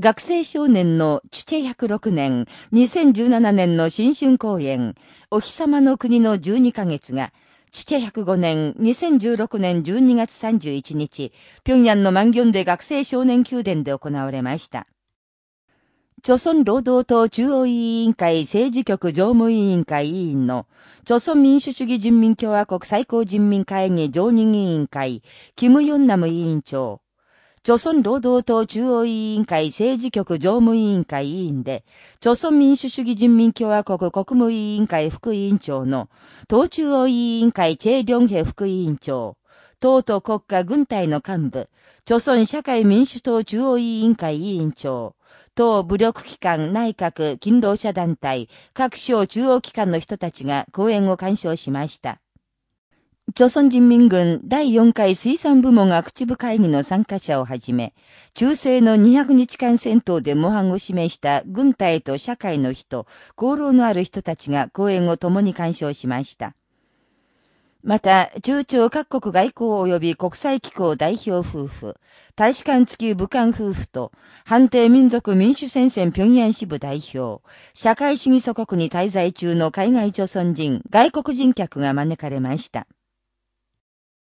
学生少年のチュチェ106年、2017年の新春公演、お日様の国の12ヶ月が、チュチェ105年、2016年12月31日、平壌の万ンで学生少年宮殿で行われました。朝鮮労働党中央委員会政治局常務委員会委員の、朝鮮民主主義人民共和国最高人民会議常任委員会、キム・ヨンナム委員長、朝鮮労働党中央委員会政治局常務委員会委員で、朝鮮民主主義人民共和国国務委員会副委員長の、党中央委員会チェ・リョンヘ副委員長、党と国家軍隊の幹部、朝鮮社会民主党中央委員会委員長、党武力機関内閣勤労者団体、各省中央機関の人たちが講演を鑑賞しました。朝鮮人民軍第4回水産部門アクティブ会議の参加者をはじめ、中世の200日間戦闘で模範を示した軍隊と社会の人、功労のある人たちが講演を共に鑑賞しました。また、中朝各国外交及び国際機構代表夫婦、大使館付き武漢夫婦と、判定民族民主戦線平壌支部代表、社会主義祖国に滞在中の海外朝鮮人、外国人客が招かれました。